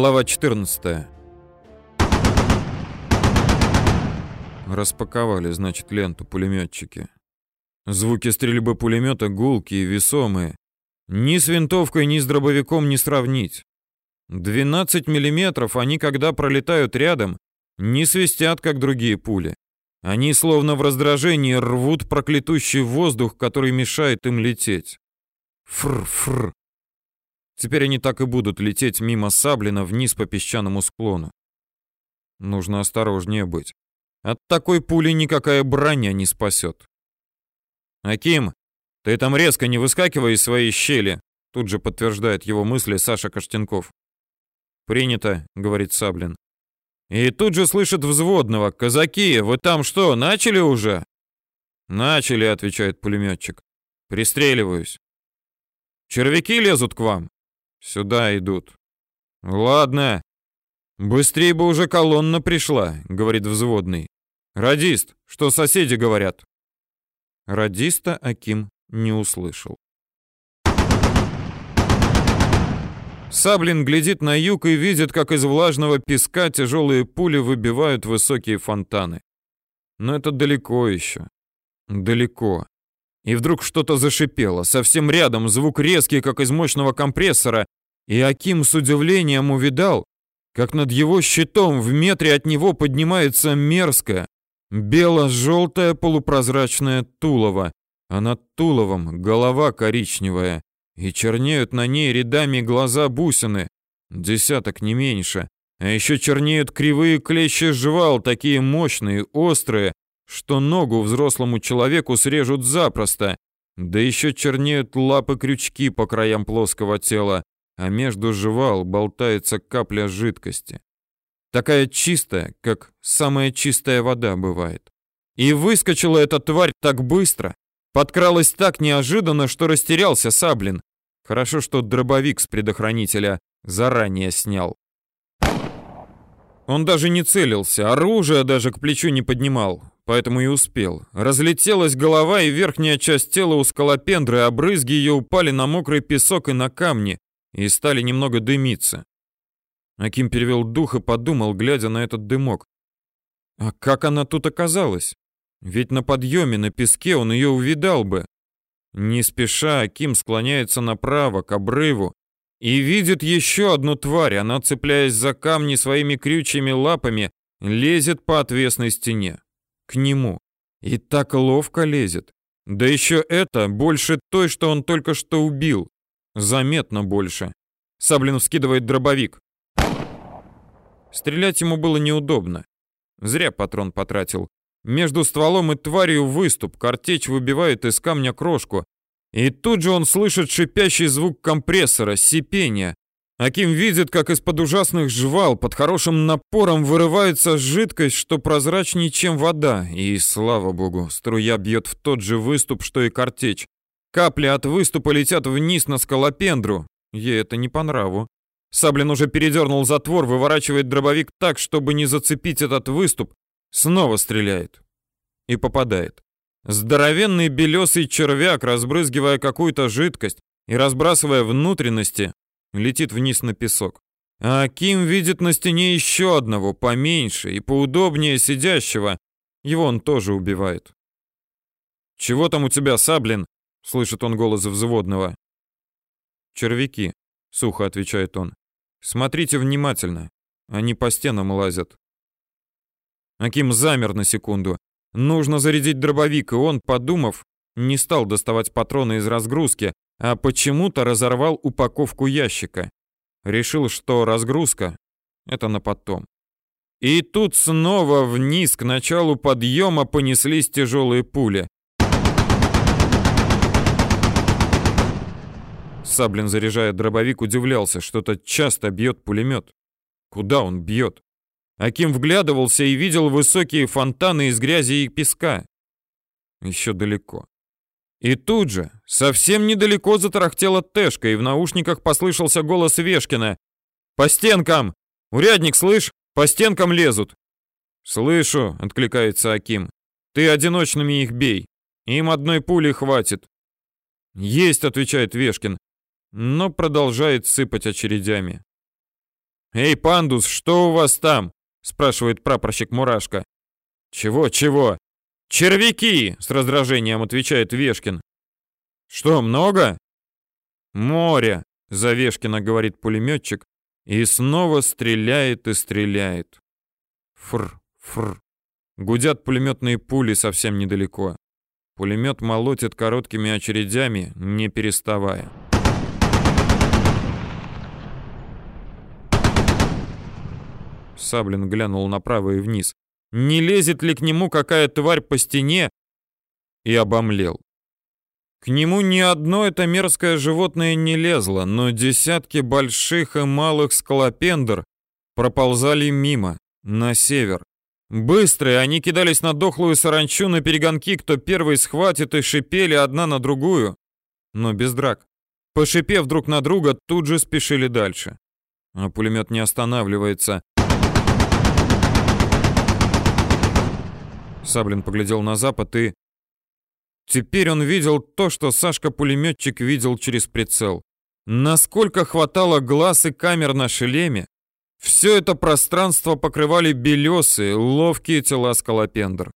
Глава 14. Распаковали, значит, ленту пулеметчики. Звуки стрельбы пулемета гулкие, весомые. Ни с винтовкой, ни с дробовиком не сравнить. 12 миллиметров они, когда пролетают рядом, не свистят, как другие пули. Они словно в раздражении рвут проклятущий воздух, который мешает им лететь. Фр-фр. Теперь они так и будут лететь мимо Саблина вниз по песчаному склону. Нужно осторожнее быть. От такой пули никакая броня не спасет. «Аким, ты там резко не выскакивай из своей щели», тут же подтверждает его мысли Саша Каштенков. «Принято», — говорит Саблин. И тут же слышит взводного. «Казаки, вы там что, начали уже?» «Начали», — отвечает пулеметчик. «Пристреливаюсь». «Червяки лезут к вам?» «Сюда идут». «Ладно, «Быстрее бы уже колонна пришла», — говорит взводный. «Радист, что соседи говорят?» Радиста Аким не услышал. Саблин глядит на юг и видит, как из влажного песка тяжелые пули выбивают высокие фонтаны. Но это далеко еще. Далеко. И вдруг что-то зашипело. Совсем рядом звук резкий, как из мощного компрессора. И Аким с удивлением увидал, как над его щитом в метре от него поднимается мерзкое, бело-желтое полупрозрачное тулово, а над туловом голова коричневая, и чернеют на ней рядами глаза бусины, десяток не меньше, а еще чернеют кривые клещи жвал, такие мощные, острые, что ногу взрослому человеку срежут запросто, да еще чернеют лапы-крючки по краям плоского тела, а между жевал болтается капля жидкости. Такая чистая, как самая чистая вода бывает. И выскочила эта тварь так быстро, подкралась так неожиданно, что растерялся Саблин. Хорошо, что дробовик с предохранителя заранее снял. Он даже не целился, оружие даже к плечу не поднимал, поэтому и успел. Разлетелась голова, и верхняя часть тела у скалопендры, а брызги ее упали на мокрый песок и на камни, и стали немного дымиться. Аким перевел дух и подумал, глядя на этот дымок. А как она тут оказалась? Ведь на подъеме, на песке он ее увидал бы. Не спеша, Аким склоняется направо, к обрыву, и видит еще одну тварь. Она, цепляясь за камни своими крючьими лапами, лезет по отвесной стене. К нему. И так ловко лезет. Да еще это больше той, что он только что убил. Заметно больше. Саблин вскидывает дробовик. Стрелять ему было неудобно. Зря патрон потратил. Между стволом и тварью выступ, картечь выбивает из камня крошку. И тут же он слышит шипящий звук компрессора, сипения. Аким видит, как из-под ужасных жвал под хорошим напором вырывается жидкость, что прозрачнее, чем вода. И, слава богу, струя бьет в тот же выступ, что и картечь. Капли от выступа летят вниз на скалопендру. Ей это не по нраву. Саблин уже передернул затвор, выворачивает дробовик так, чтобы не зацепить этот выступ. Снова стреляет. И попадает. Здоровенный белесый червяк, разбрызгивая какую-то жидкость и разбрасывая внутренности, летит вниз на песок. А Ким видит на стене еще одного, поменьше и поудобнее сидящего. Его он тоже убивает. «Чего там у тебя, Саблин?» Слышит он голос взводного. «Червяки», — сухо отвечает он. «Смотрите внимательно. Они по стенам лазят». Аким замер на секунду. Нужно зарядить дробовик, и он, подумав, не стал доставать патроны из разгрузки, а почему-то разорвал упаковку ящика. Решил, что разгрузка — это на потом. И тут снова вниз к началу подъема понеслись тяжелые пули. Саблин, заряжая дробовик, удивлялся, что-то часто бьет пулемет. Куда он бьет? Аким вглядывался и видел высокие фонтаны из грязи и песка. Еще далеко. И тут же, совсем недалеко затарахтела Тэшка, и в наушниках послышался голос Вешкина. «По стенкам! Урядник, слышь? По стенкам лезут!» «Слышу», — откликается Аким. «Ты одиночными их бей. Им одной пули хватит». «Есть», — отвечает Вешкин но продолжает сыпать очередями. «Эй, пандус, что у вас там?» — спрашивает прапорщик Мурашка. «Чего, чего?» «Червяки!» — с раздражением отвечает Вешкин. «Что, много?» «Море!» — за Вешкина говорит пулеметчик и снова стреляет и стреляет. Фр, фр. Гудят пулеметные пули совсем недалеко. Пулемет молотит короткими очередями, не переставая. Саблин глянул направо и вниз. Не лезет ли к нему какая тварь по стене? И обомлел. К нему ни одно это мерзкое животное не лезло, но десятки больших и малых скалопендр проползали мимо, на север. Быстрые, они кидались на дохлую саранчу на перегонки, кто первый схватит, и шипели одна на другую. Но без драк. Пошипев друг на друга, тут же спешили дальше. А пулемет не останавливается. Саблин поглядел на запад и... Теперь он видел то, что Сашка-пулеметчик видел через прицел. Насколько хватало глаз и камер на шлеме, все это пространство покрывали белесые, ловкие тела скалопендр.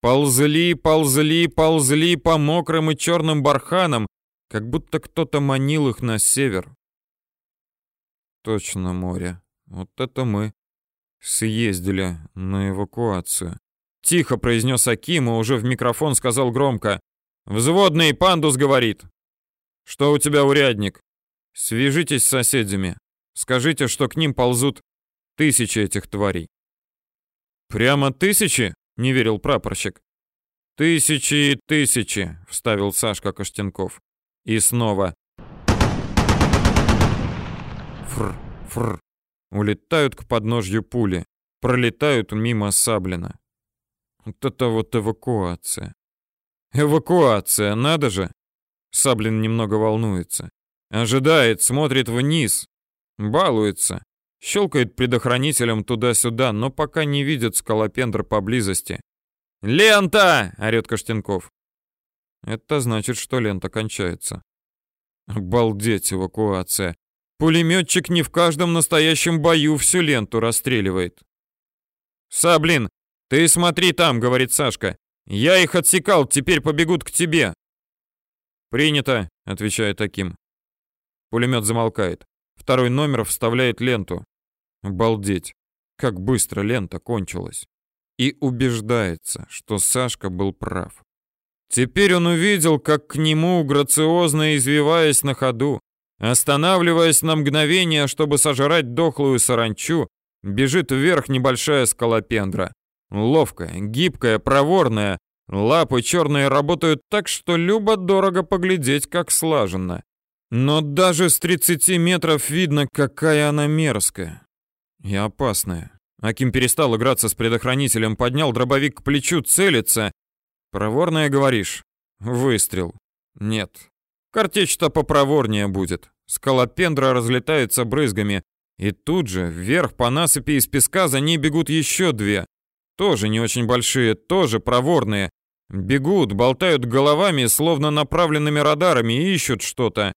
Ползли, ползли, ползли по мокрым и черным барханам, как будто кто-то манил их на север. Точно море. Вот это мы съездили на эвакуацию. Тихо произнес Аким и уже в микрофон сказал громко. «Взводный пандус говорит». «Что у тебя, урядник?» «Свяжитесь с соседями. Скажите, что к ним ползут тысячи этих тварей». «Прямо тысячи?» — не верил прапорщик. «Тысячи и тысячи», — вставил Сашка Костенков. И снова. Фр, фр. Улетают к подножью пули. Пролетают мимо Саблина. Это вот эвакуация. Эвакуация, надо же. Саблин немного волнуется. Ожидает, смотрит вниз. Балуется. Щелкает предохранителем туда-сюда, но пока не видит скалопендр поблизости. «Лента!» — орёт Каштенков. Это значит, что лента кончается. Обалдеть, эвакуация. Пулеметчик не в каждом настоящем бою всю ленту расстреливает. «Саблин, «Ты смотри там», — говорит Сашка. «Я их отсекал, теперь побегут к тебе». «Принято», — отвечает таким. Пулемет замолкает. Второй номер вставляет ленту. Обалдеть, как быстро лента кончилась. И убеждается, что Сашка был прав. Теперь он увидел, как к нему, грациозно извиваясь на ходу, останавливаясь на мгновение, чтобы сожрать дохлую саранчу, бежит вверх небольшая скалопендра. Ловкая, гибкая, проворная. Лапы черные работают так, что любо-дорого поглядеть, как слаженно. Но даже с 30 метров видно, какая она мерзкая. И опасная. Аким перестал играться с предохранителем, поднял дробовик к плечу, целится. Проворная, говоришь? Выстрел. Нет. Картечь-то попроворнее будет. Скалопендра разлетается брызгами. И тут же, вверх по насыпи из песка, за ней бегут еще две. Тоже не очень большие, тоже проворные. Бегут, болтают головами, словно направленными радарами, и ищут что-то.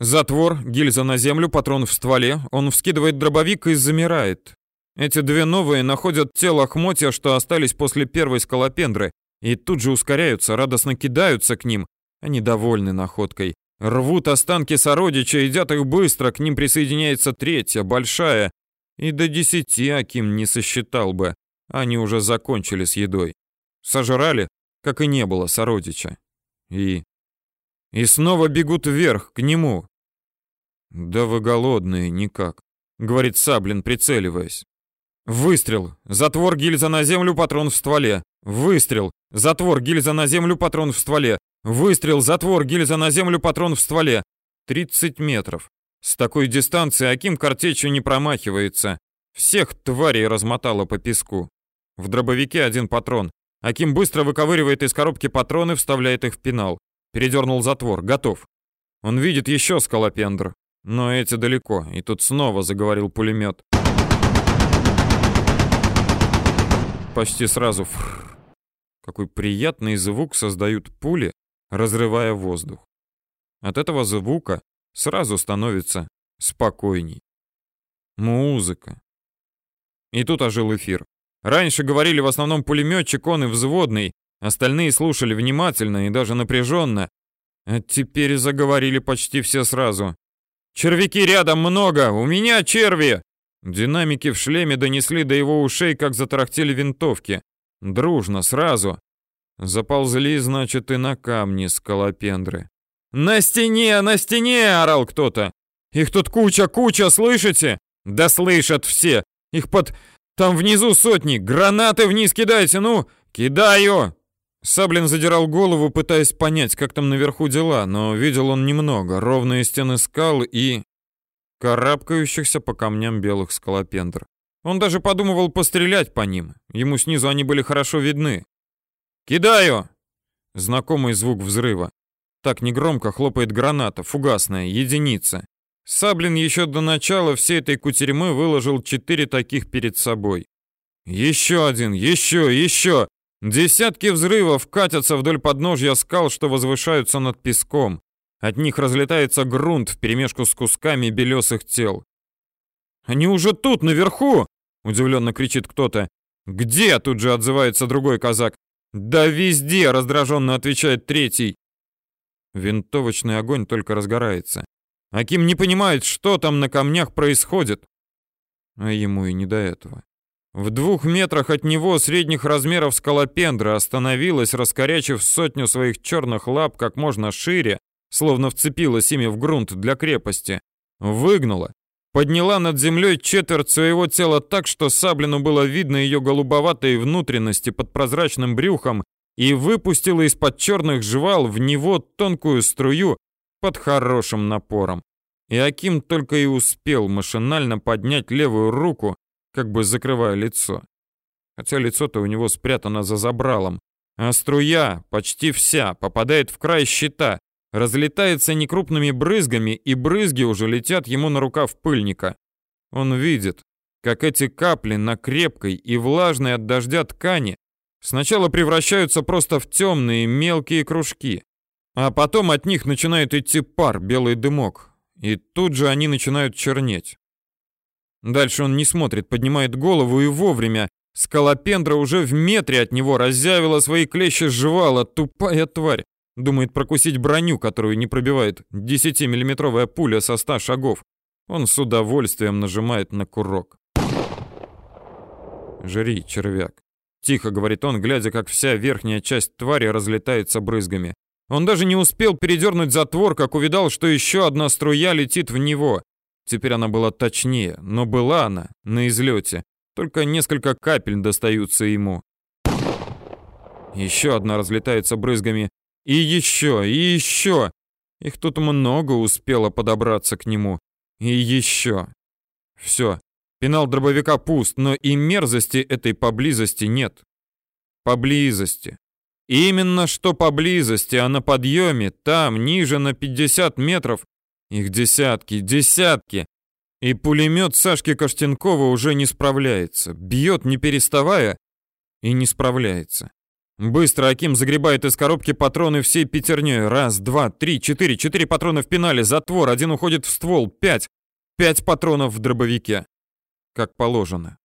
Затвор, гильза на землю, патрон в стволе. Он вскидывает дробовик и замирает. Эти две новые находят те лохмотья, что остались после первой скалопендры, и тут же ускоряются, радостно кидаются к ним. Они довольны находкой. Рвут останки сородича, едят их быстро, к ним присоединяется третья, большая. И до десяти Аким не сосчитал бы. Они уже закончили с едой. Сожрали, как и не было сородича. И... И снова бегут вверх, к нему. «Да вы голодные, никак», — говорит Саблин, прицеливаясь. Выстрел. Затвор гильза на землю, патрон в стволе. Выстрел. Затвор гильза на землю, патрон в стволе. Выстрел. Затвор гильза на землю, патрон в стволе. 30 метров. С такой дистанции Аким картечью не промахивается. Всех тварей размотало по песку. В дробовике один патрон. Аким быстро выковыривает из коробки патроны, вставляет их в пенал. Передернул затвор. Готов. Он видит еще скалопендр. Но эти далеко. И тут снова заговорил пулемет. Почти сразу. Фррр. Какой приятный звук создают пули, разрывая воздух. От этого звука сразу становится спокойней. Музыка. И тут ожил эфир. Раньше говорили в основном пулеметчик, он и взводный, остальные слушали внимательно и даже напряженно. А теперь заговорили почти все сразу. «Червяки рядом много! У меня черви!» Динамики в шлеме донесли до его ушей, как затарахтели винтовки. Дружно, сразу. Заползли, значит, и на камни скалопендры. «На стене, на стене!» — орал кто-то. «Их тут куча, куча, слышите?» «Да слышат все! Их под... Там внизу сотни! Гранаты вниз кидайте, ну! Кидаю!» Саблин задирал голову, пытаясь понять, как там наверху дела, но видел он немного. Ровные стены скал и... карабкающихся по камням белых скалопендр. Он даже подумывал пострелять по ним. Ему снизу они были хорошо видны. «Кидаю!» Знакомый звук взрыва. Так негромко хлопает граната, фугасная, единица. Саблин еще до начала всей этой кутерьмы выложил четыре таких перед собой. Еще один, еще, еще. Десятки взрывов катятся вдоль подножья скал, что возвышаются над песком. От них разлетается грунт вперемешку с кусками белесых тел. «Они уже тут, наверху!» — удивленно кричит кто-то. «Где?» — тут же отзывается другой казак. «Да везде!» — раздраженно отвечает третий. Винтовочный огонь только разгорается. Аким не понимает, что там на камнях происходит. А ему и не до этого. В двух метрах от него средних размеров скалопендра остановилась, раскорячив сотню своих черных лап как можно шире, словно вцепилась ими в грунт для крепости. Выгнула, подняла над землей четверть своего тела так, что Саблину было видно ее голубоватые внутренности под прозрачным брюхом и выпустила из-под черных жвал в него тонкую струю под хорошим напором. И Аким только и успел машинально поднять левую руку, как бы закрывая лицо. Хотя лицо-то у него спрятано за забралом, а струя, почти вся, попадает в край щита, разлетается некрупными брызгами, и брызги уже летят ему на рукав пыльника. Он видит, как эти капли на крепкой и влажной от дождя ткани Сначала превращаются просто в темные мелкие кружки, а потом от них начинает идти пар, белый дымок, и тут же они начинают чернеть. Дальше он не смотрит, поднимает голову и вовремя. Скалопендра уже в метре от него разъявила свои клещи жевала, тупая тварь. Думает прокусить броню, которую не пробивает 10-миллиметровая пуля со 100 шагов. Он с удовольствием нажимает на курок. Жри, червяк. Тихо говорит он, глядя, как вся верхняя часть твари разлетается брызгами. Он даже не успел передернуть затвор, как увидал, что еще одна струя летит в него. Теперь она была точнее, но была она на излете. Только несколько капель достаются ему. Еще одна разлетается брызгами. И еще, и еще. Их тут много успело подобраться к нему. И еще. Все, Пенал дробовика пуст, но и мерзости этой поблизости нет. Поблизости. Именно что поблизости, а на подъеме, там, ниже на 50 метров, их десятки, десятки. И пулемет Сашки Каштенкова уже не справляется. Бьет не переставая и не справляется. Быстро Аким загребает из коробки патроны всей пятерней. Раз, два, три, четыре. Четыре патрона в пенале, затвор. Один уходит в ствол. Пять. Пять патронов в дробовике как положено.